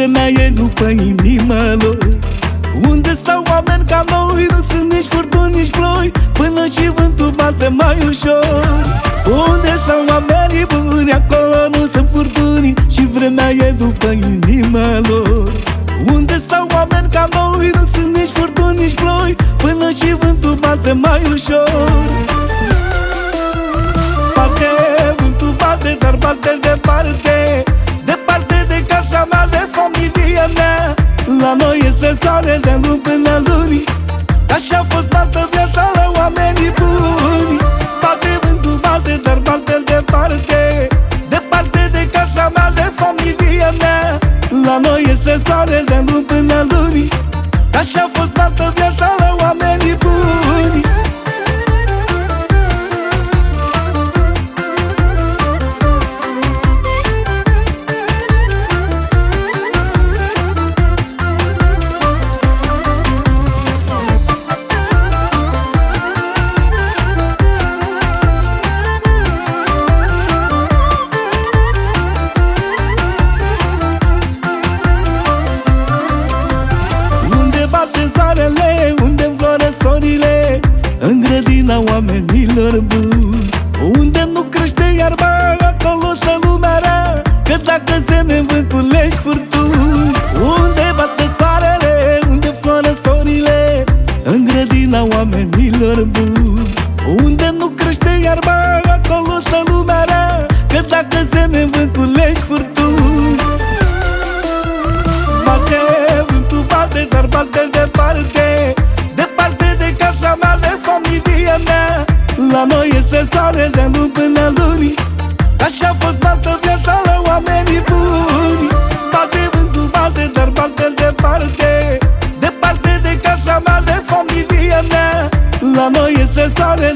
vremea e după inima lor. Unde stau oameni ca noi Nu sunt nici furtuni, nici ploi Până și vântul bate mai ușor. Unde stau oamenii buni Acolo nu sunt furtuni Și vremea e după inima lor. Unde stau oameni ca noi Nu sunt nici furtuni, nici ploi Până și vântul bate mai ușor. Bate, vântul bate, dar bate departe luni până luni Așa a fost altă viața la oamenii buni departe Departe de casa mea, de familia mea. La noi este soare de luni până luni. Așa a fost altă viața la oamenii buni. Bate vântul bate, dar bate departe. Departe de casa mea, de familia mea. La noi este soare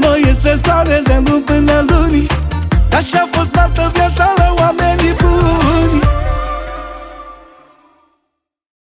Noi este soarele